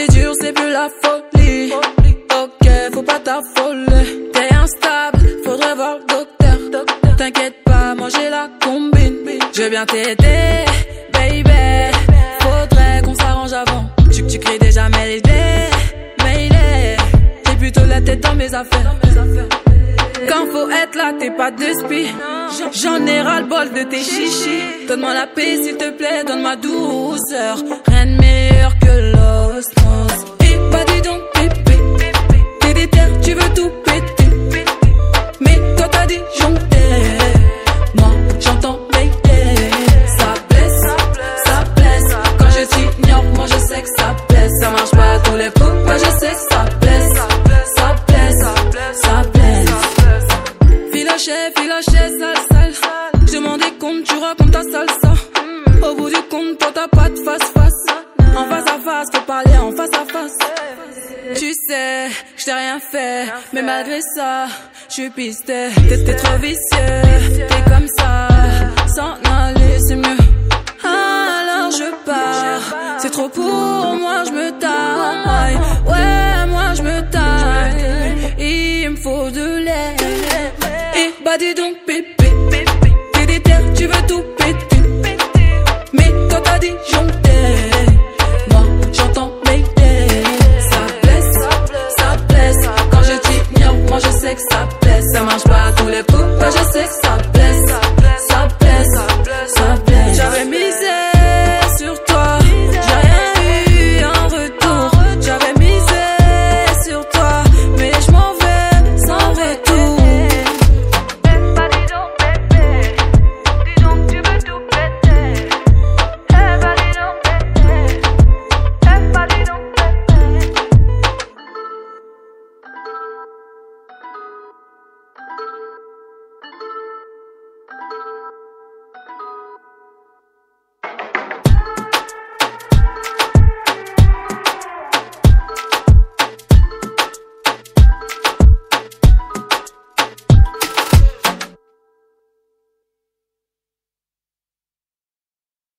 c'est dur, c'est plus la folie. Ok, faut pas t'affoler. T'es instable, faudrait voir le docteur. T'inquiète pas, moi j'ai la combine. Je vais bien t'aider, baby. Faudrait qu'on s'arrange avant. Tu, tu cries déjà, mais il mais il est. J'ai plutôt la tête dans mes affaires. Quand faut être là, t'es pas de spi. J'en ai ras le bol de tes chichis. Donne-moi la paix, s'il te plaît, donne ma douceur. Rien de tout péter. Mais toi t'as dit jonter. Moi, j'entends baby. Ça blesse, ça blesse. Quand je t'ignore, moi je sais que ça blesse. Ça marche pas à tous les coups, moi je sais que ça blesse. Ça blesse, ça blesse. Filoché, filoché, sale, sale. Je m'en des comptes, tu racontes ta salsa. Au bout du compte, toi t'as pas de face sais, je t'ai rien fait, mais malgré ça, je suis pisté. T'es trop vicieux, t'es comme ça, s'en aller c'est mieux. Alors je pars, c'est trop pour moi, je me taille. Ouais, moi je me taille, il me faut de l'air. Et bah dis donc